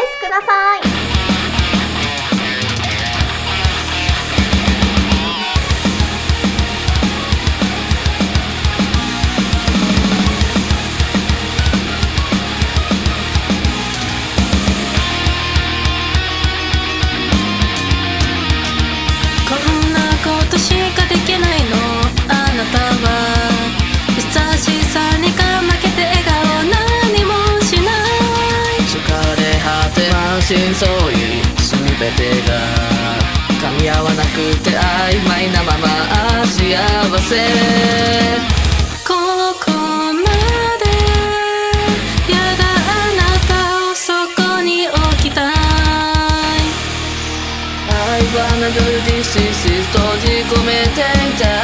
イスください。真相に全てが噛み合わなくて曖昧なまま幸せここまでやだあなたをそこに置きたい I wanna do this is 閉じ込めていたい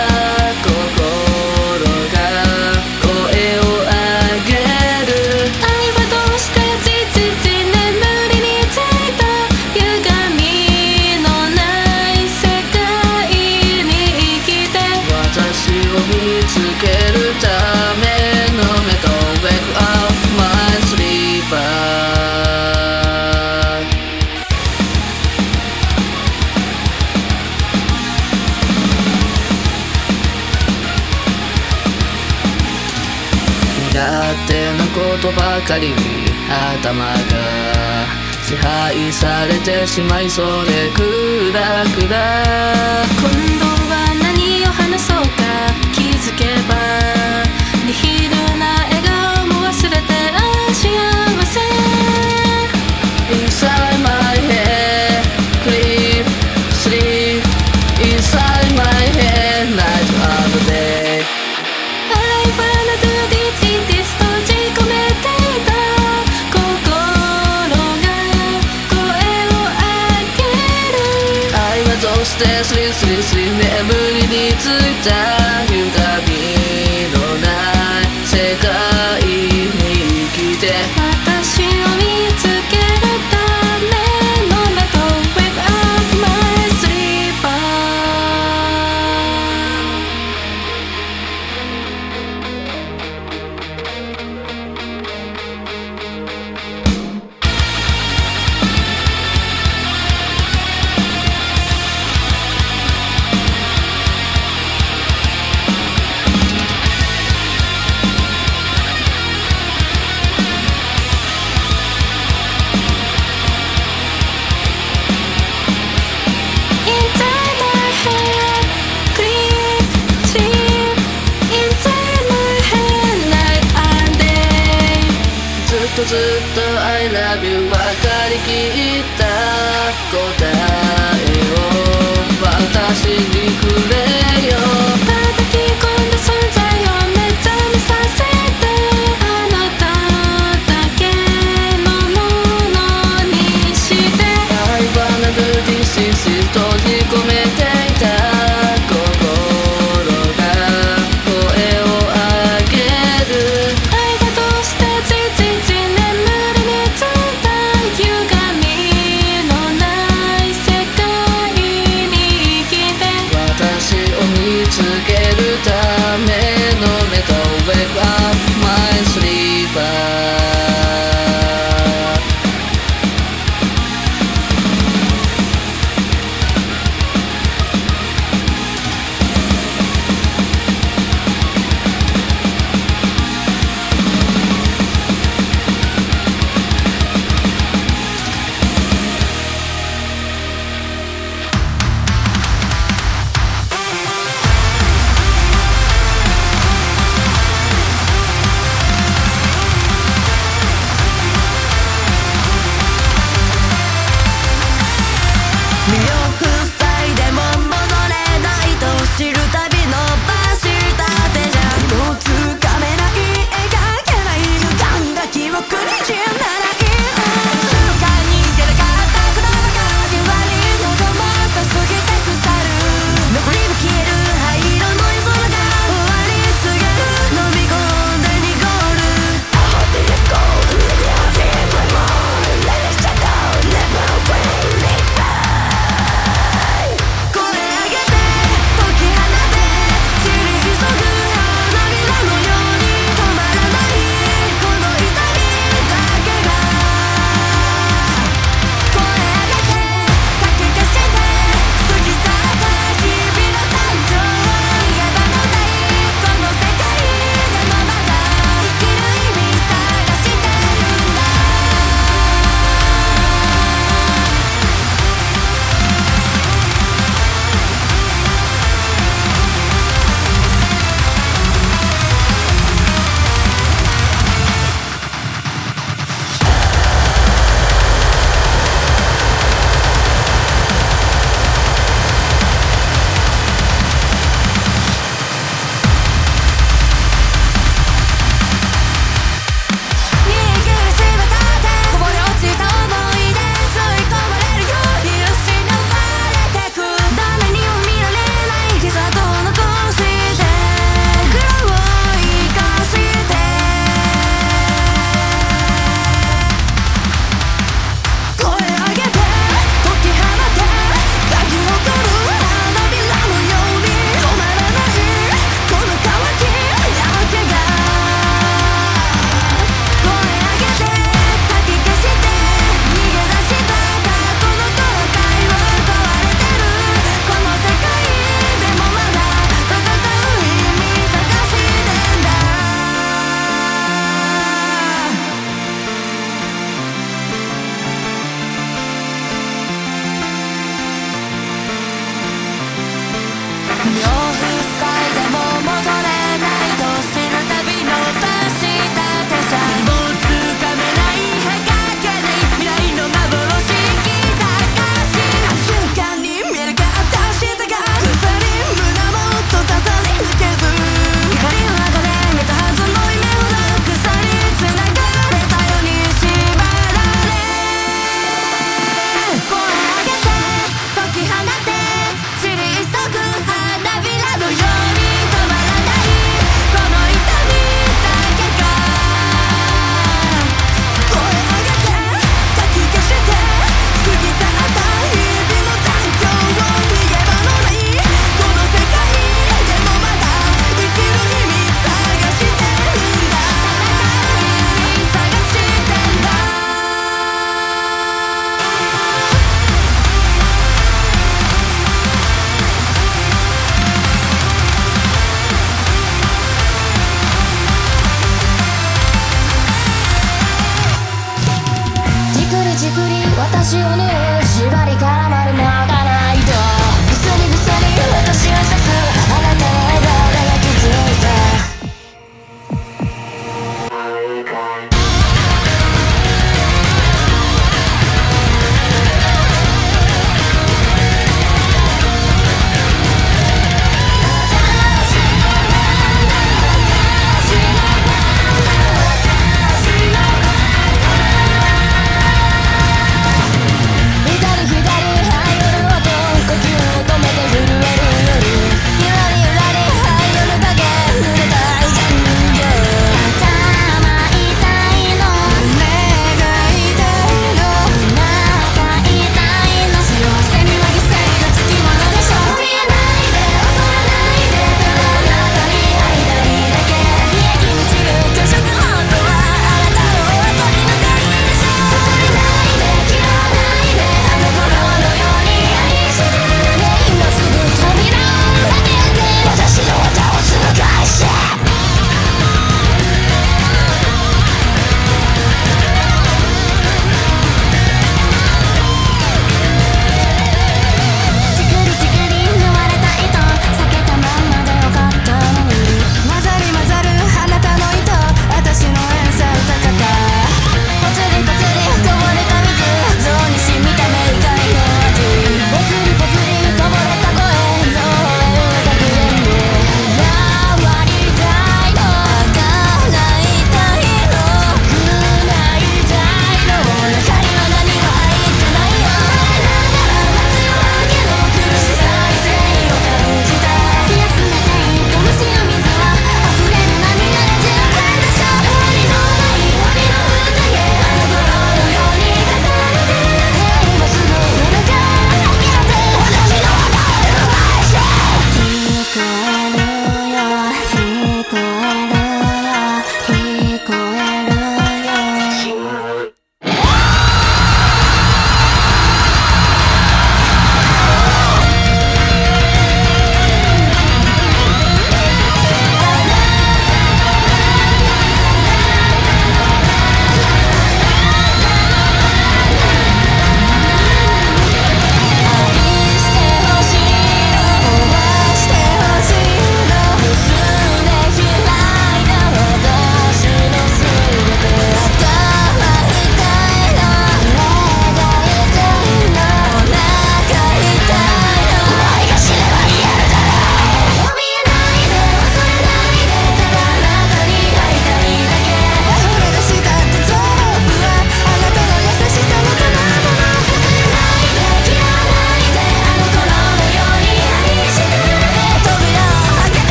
に頭が支配されてしまいそうでクくだ。今度は何を話そうか。気づけば down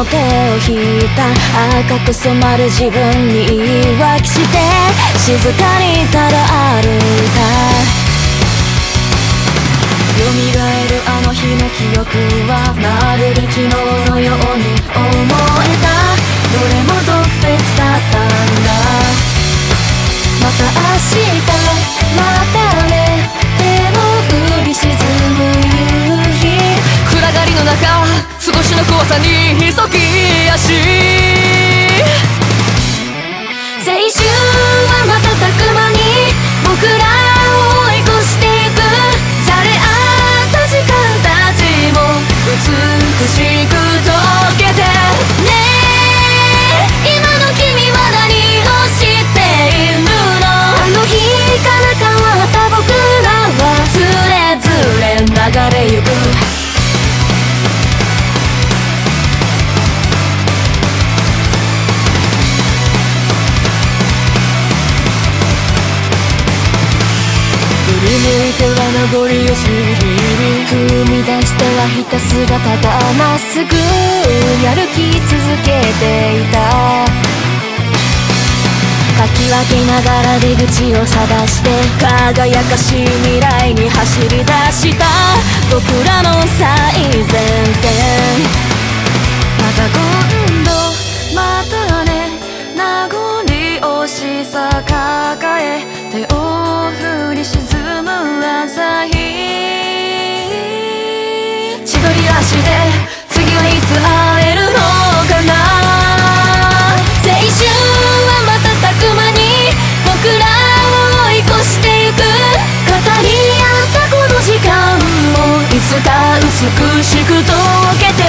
の手を引いた赤く染まる自分に言い訳して静かにただ歩いた。蘇るあの日の記憶はまるで昨日のように思う。さに急ぎ足ゴリをしり踏み出してはひたすらただまっすぐやる気続けていた。かき分けながら出口を探して輝かしい未来に走り出した。僕らの最前線。また今度またね名残惜しさ抱えさい千鳥足で次はいつ会えるのかな青春は瞬く間に僕らを追い越してゆく語り合ったこの時間もいつか美しく溶けて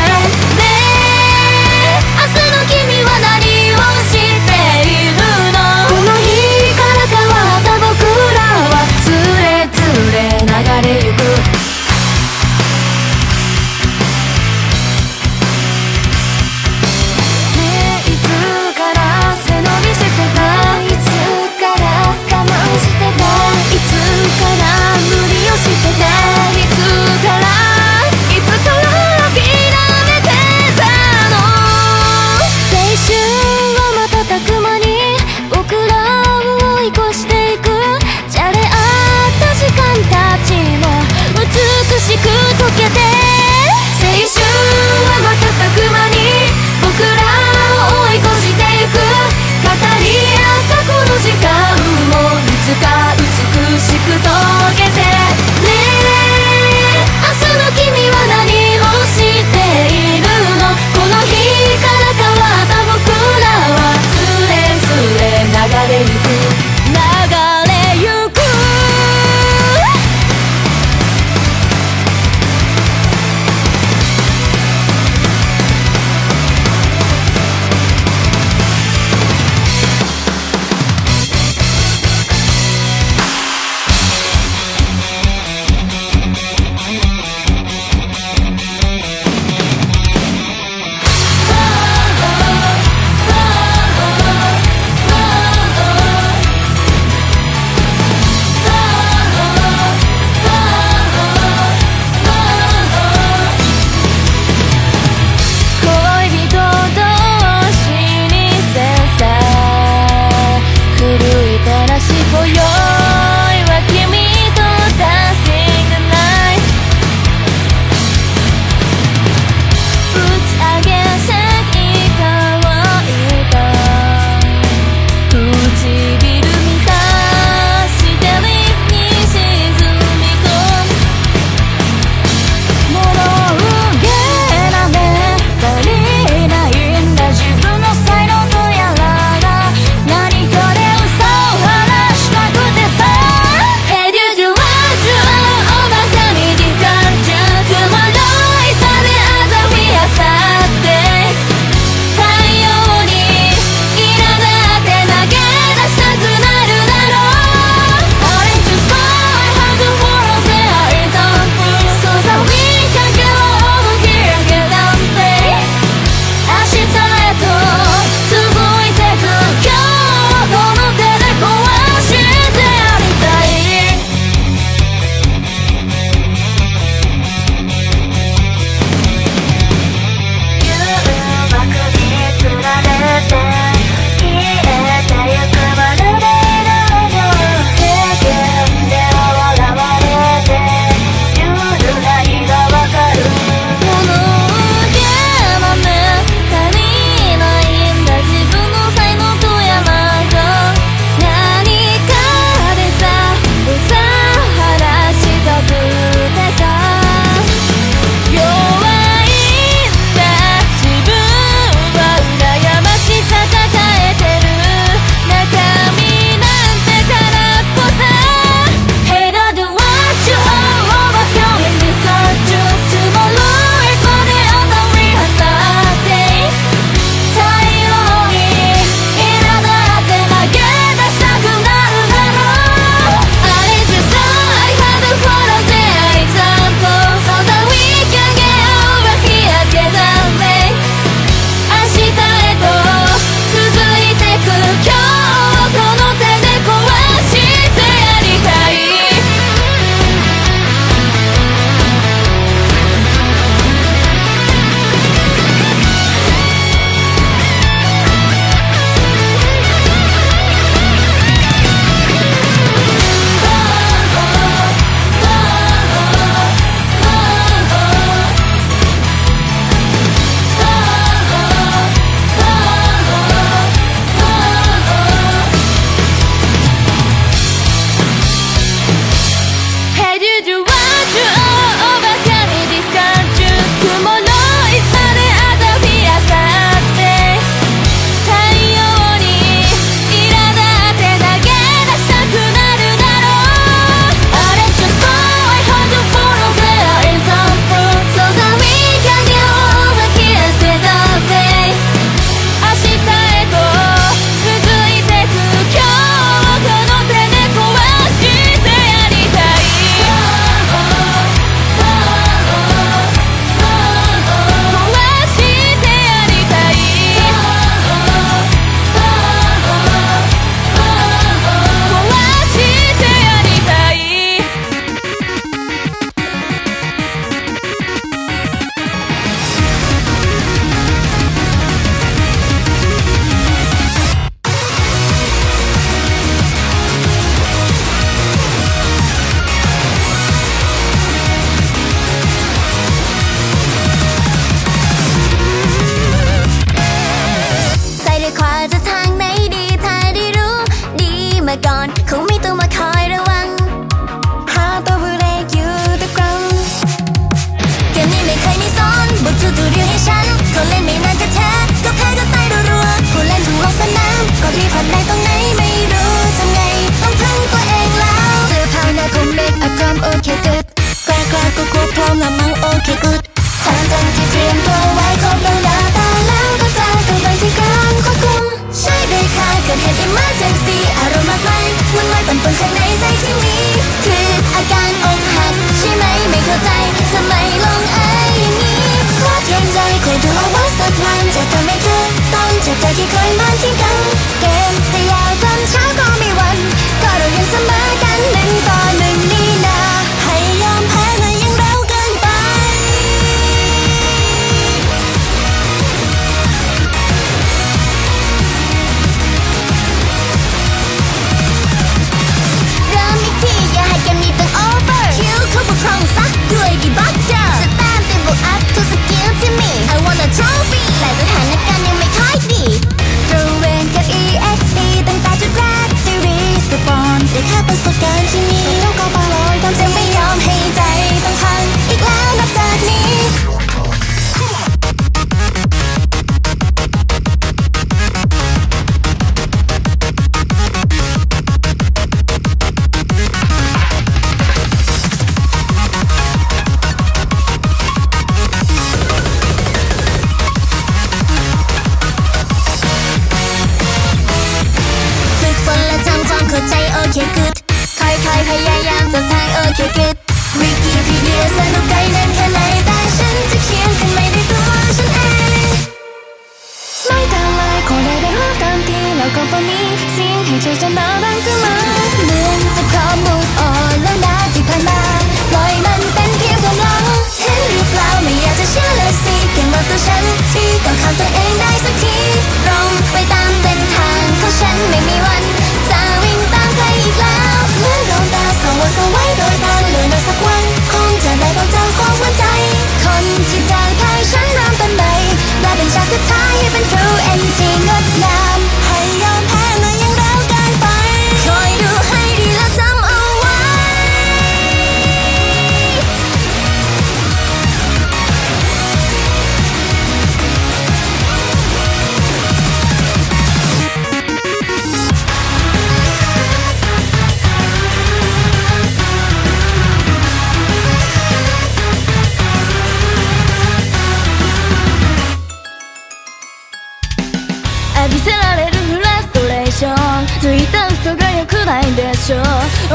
くないでしょ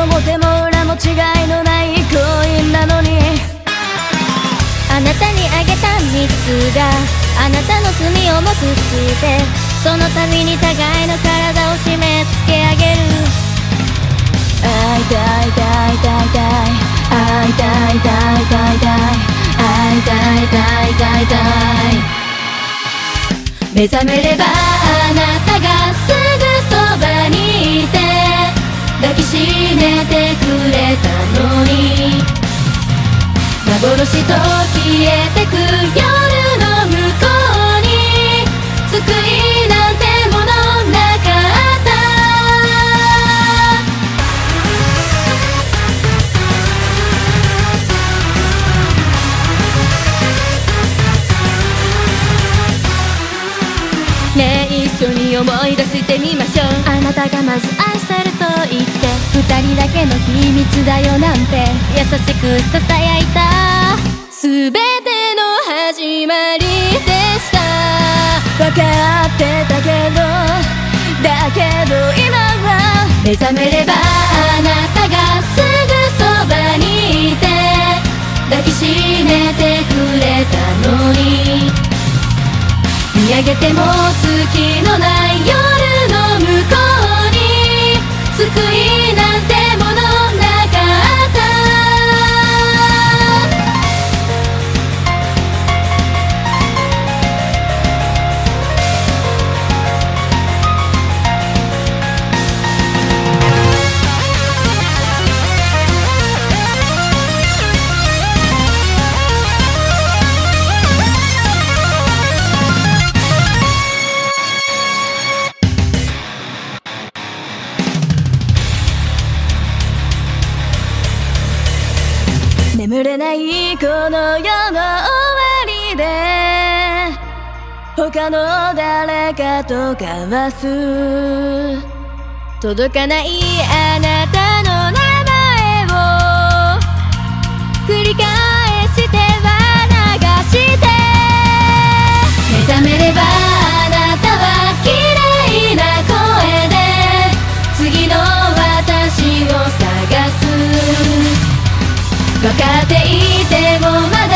表も裏も違いのない恋なのにあなたにあげた3つがあなたの罪を重くしてその度に互いの体を締め付けあげる会いたいたいたいたい会いたいたいたいたい会いたいたいたいたい目覚めればあなたが抱きしめてくれたのに。幻と消えてく夜の向こうに。救いなんてものなかった。ねえ一緒に思い出してみましょう。あなたがまず愛ると言って二人だけの秘密だよなんて優しくささやいた全ての始まりでした。分かってたけどだけど今は目覚めればあなたがすぐそばにいて抱きしめてくれたのに。見上げても月のない夜救いなの誰かと交わす。届かないあなたの名前を。繰り返しては流して。目覚めればあなたは綺麗な声で。次の私を探す。分かっていてもまだ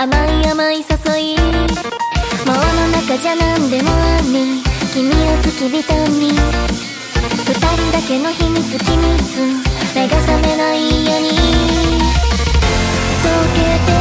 甘い甘い誘い。もの中じゃ何でもあり君を付き人に。二人だけの秘密秘密。目が覚めないように。溶けて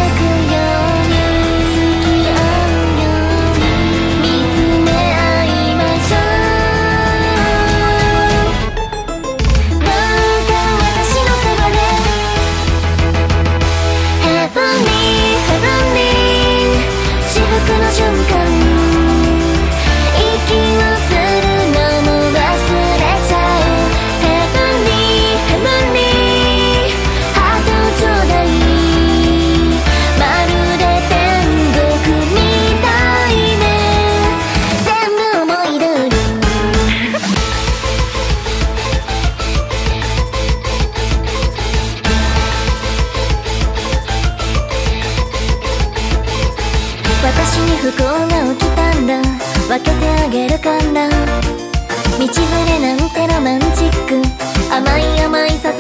不幸が起きたんだ。分けてあげるから道連れなんてロマンチック。甘い甘いさ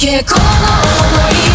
けこの想い。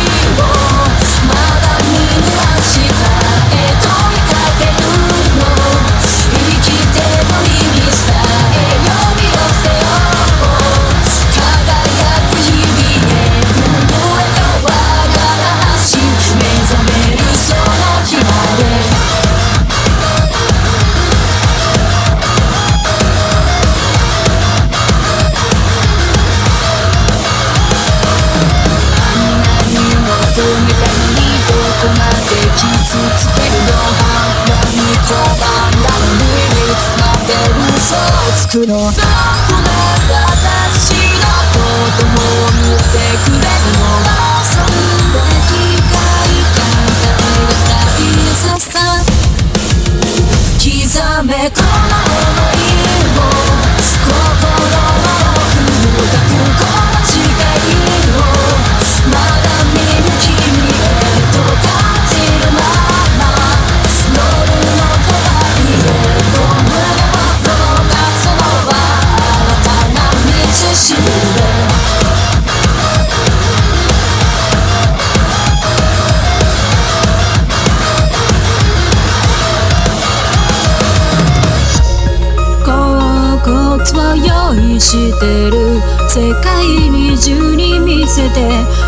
してる世界に中に見せて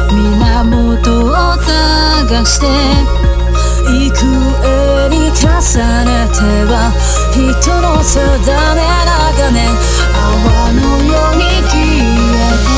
源を探して。幾重に重ねては人の定め流ね泡のように消えて。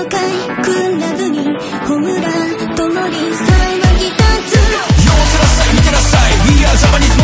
騒ぎ立つ世ともにさら Japanese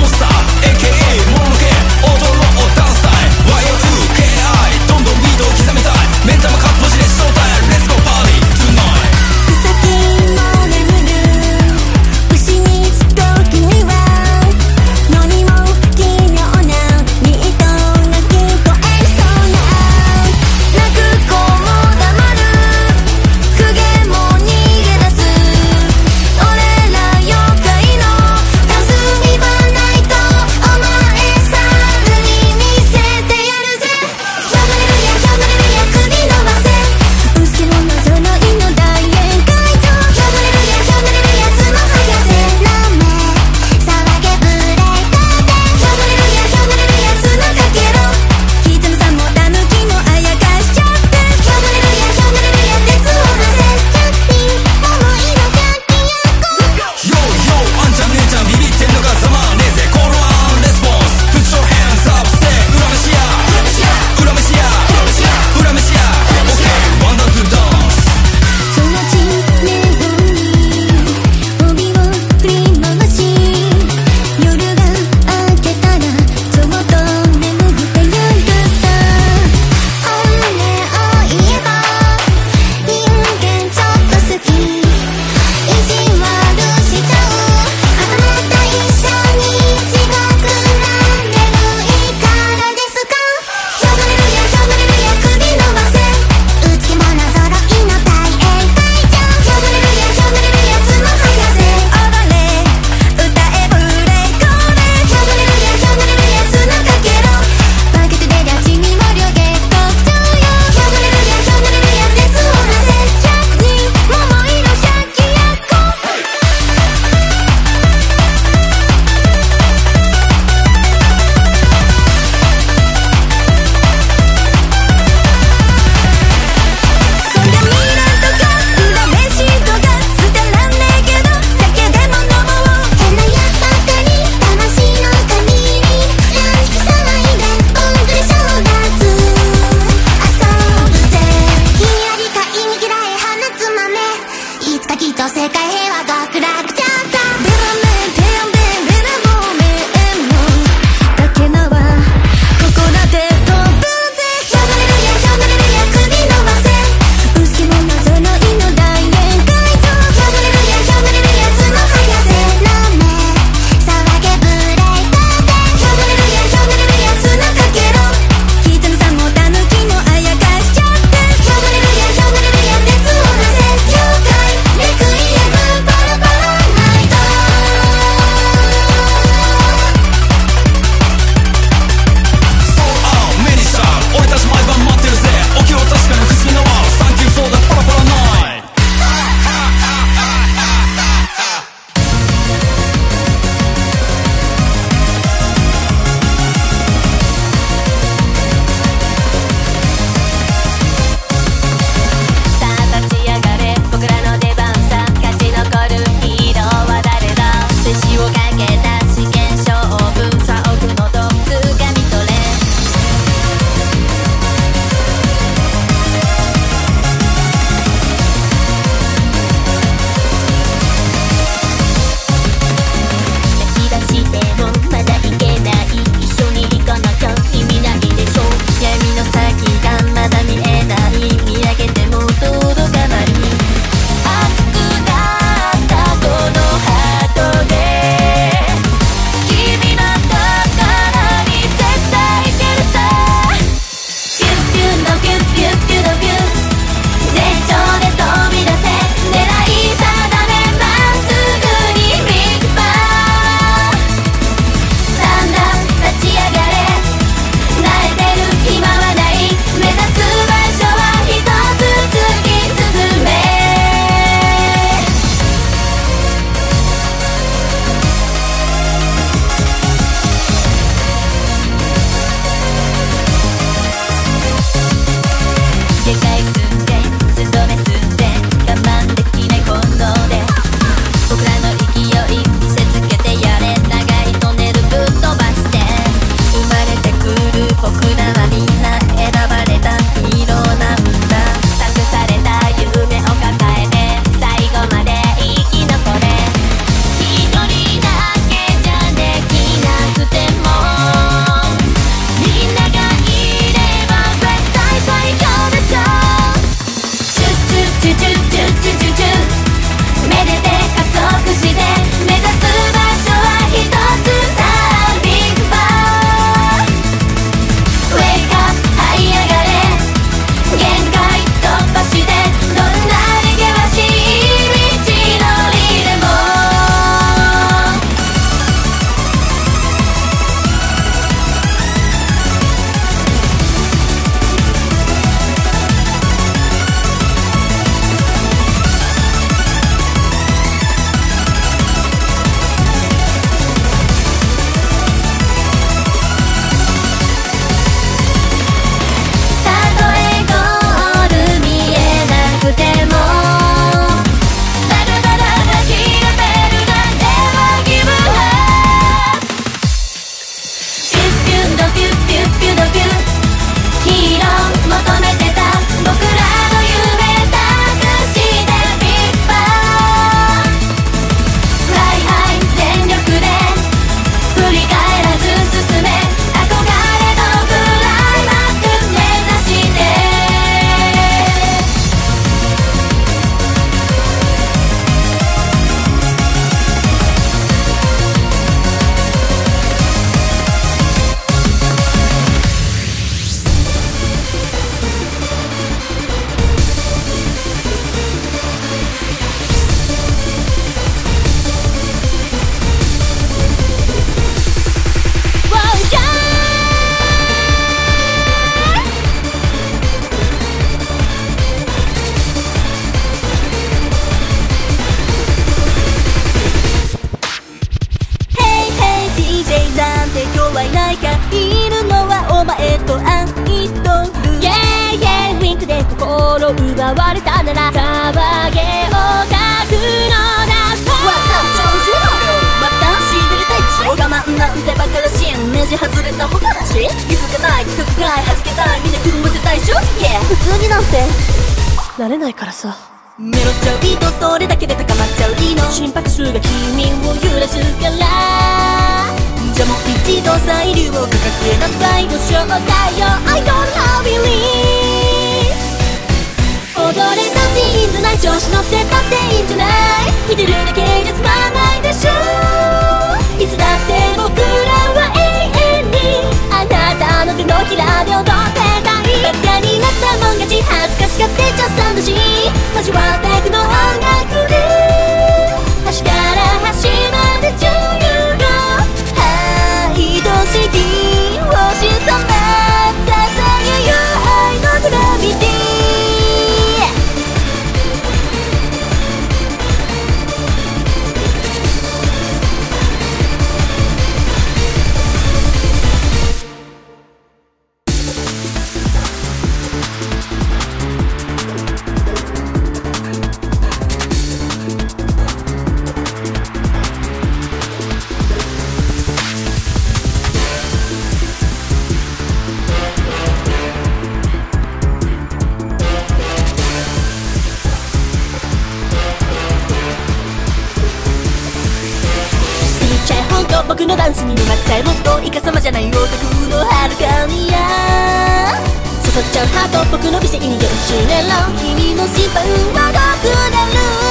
く伸びしている10の君の芝生はどこなる。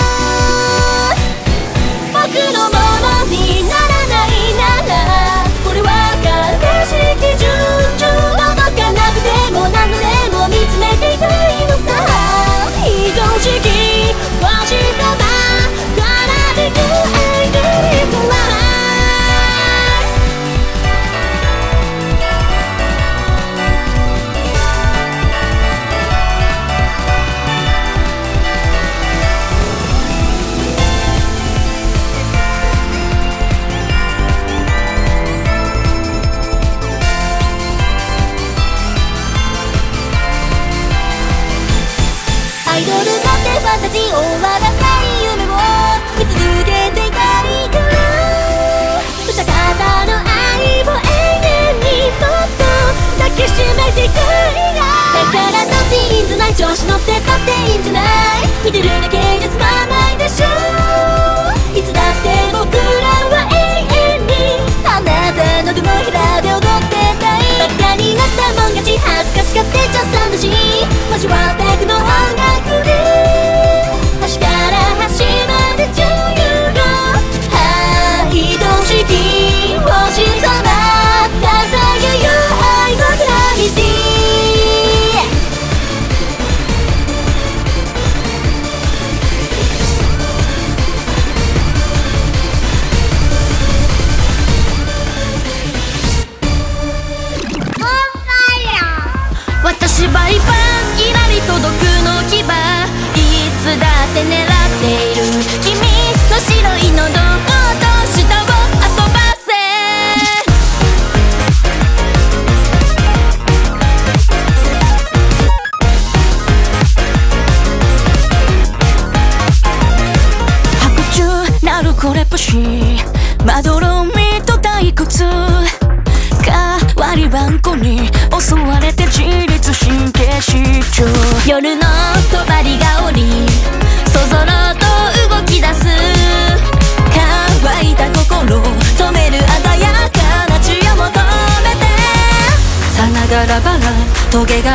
くりがだから nothing is 調子乗ってたっていいんじゃない見てるだけじゃつまんないでしょいつだって僕らは永遠にあなたの手のひらで踊ってたいバカに。なったもん勝ち恥ずかしがってちゃさんだし交わってくの 도개가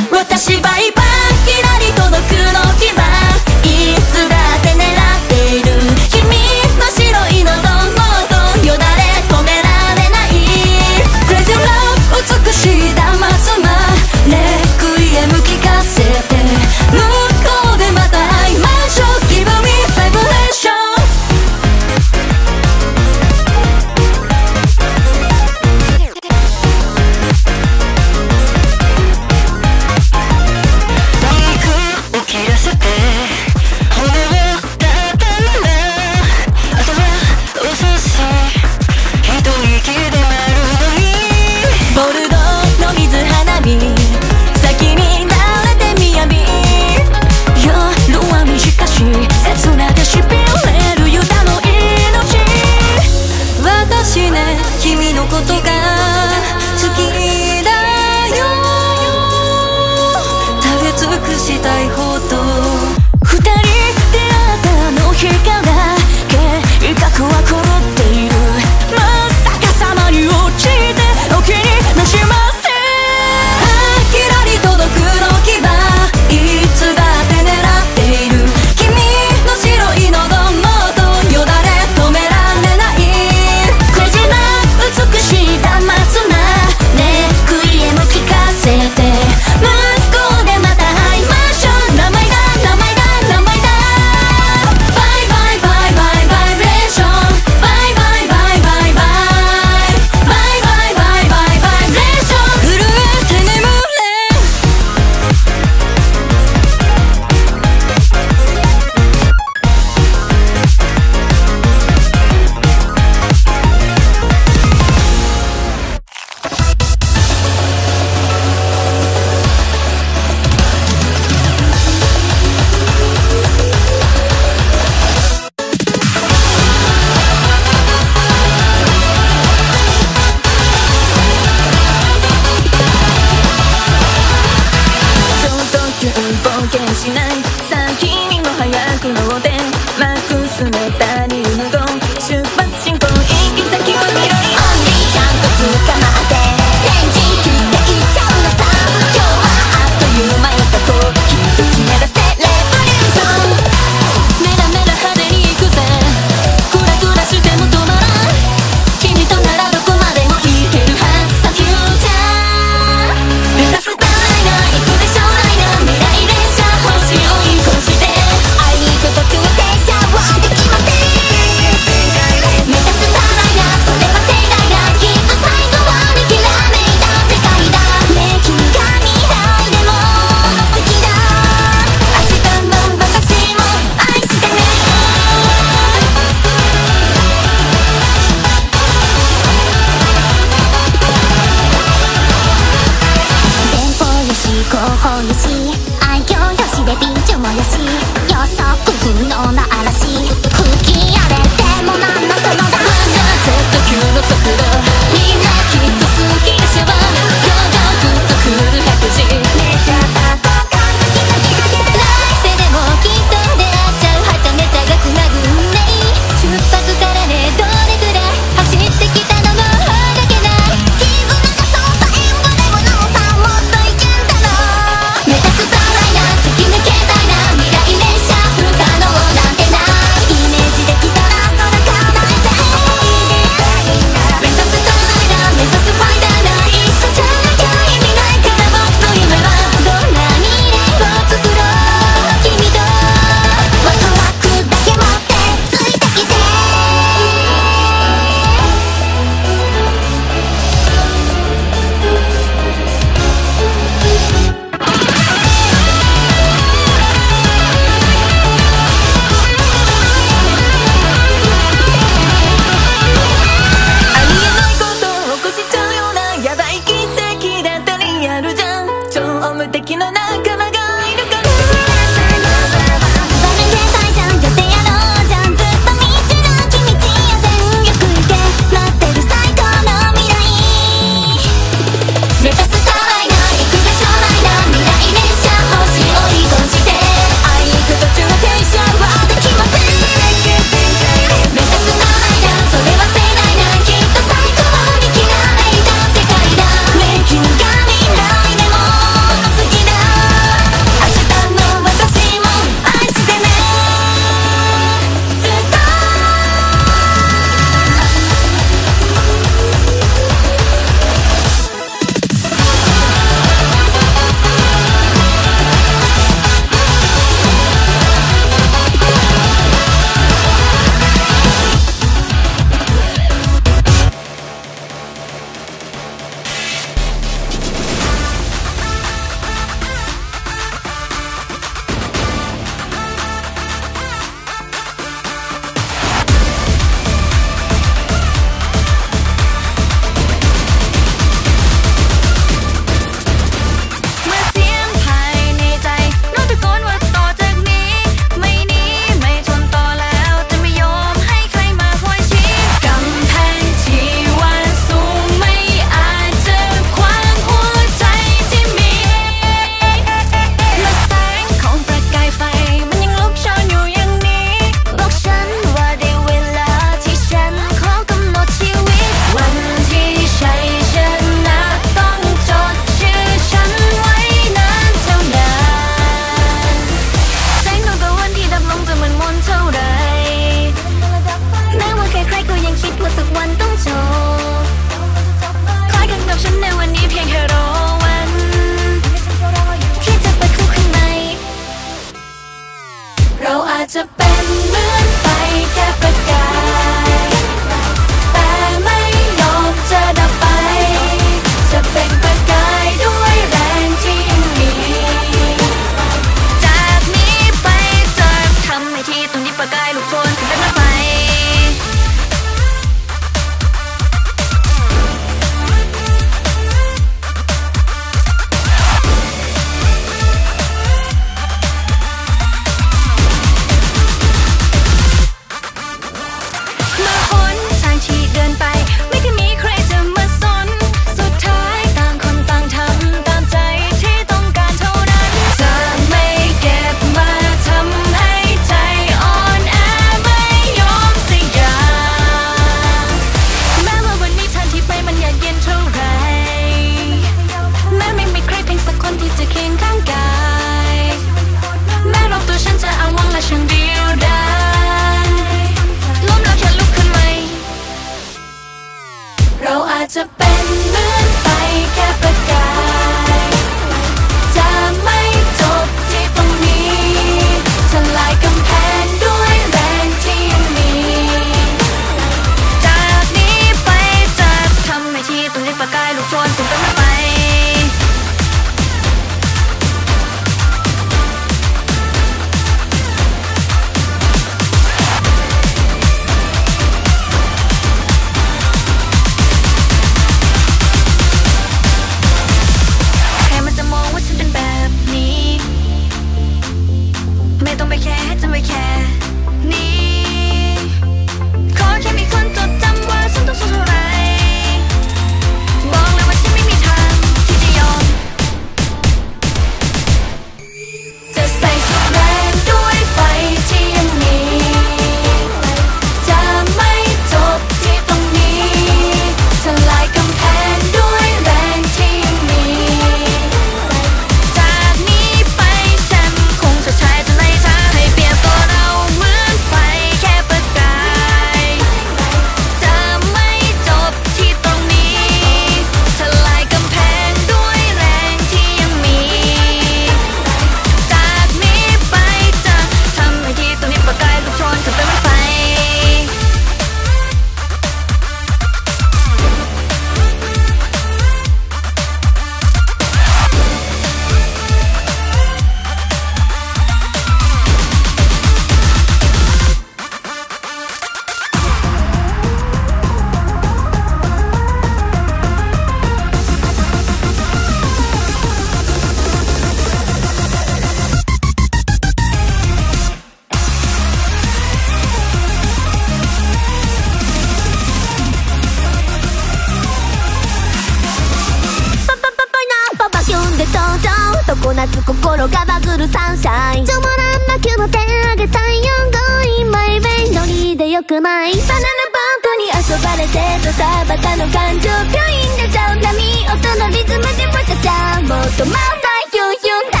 くないバナナボートに遊ばれてドタバタの感情ピョイン出ちゃう波音のリズム。でわちゃちゃもっとまたヒュンヒュンだ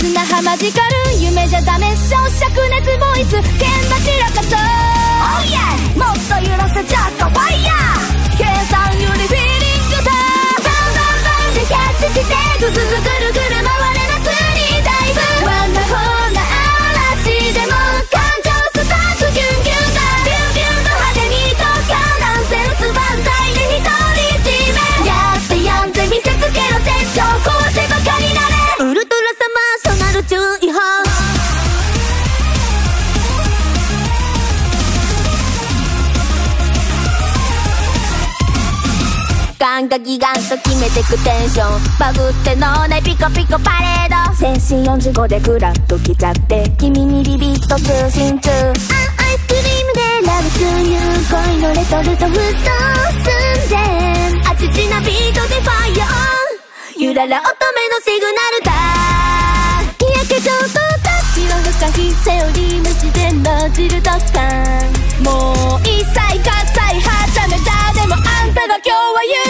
砂浜ジカル夢じゃダメ。小灼熱ボイス。剣馬散らかそう Oh yeah もっと揺らせちゃった。ファイヤー。計算よりフィーリングだバンバンバンでキャッチしてグググぐるぐるろ絶頂こうしてばかりなれ。ウルトラサマーソナル注意報。ガンガギガンと決めてくテンション。バグって脳内ピコピコパレード。精神45でフラッと来ちゃって。君にビビッと通信中。あアイスクリームでラブスニュー恋のレトルトフット寸前。あちちなビートでファイヤー。ゆらら乙女のシグナルだ。日焼けちょっとタッチの深きセオリー無視で混じるドッカンもう一切喝采はちゃめちゃでもあんたが今日は言う。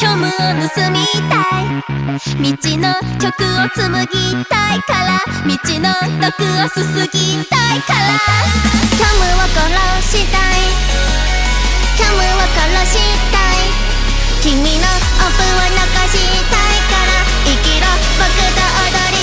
虚無を盗みたい。道の曲を紡ぎたいから。道の毒をすすぎたいから。きょむを殺したい。したい。君のオフを残したいから。生きろ僕と踊り。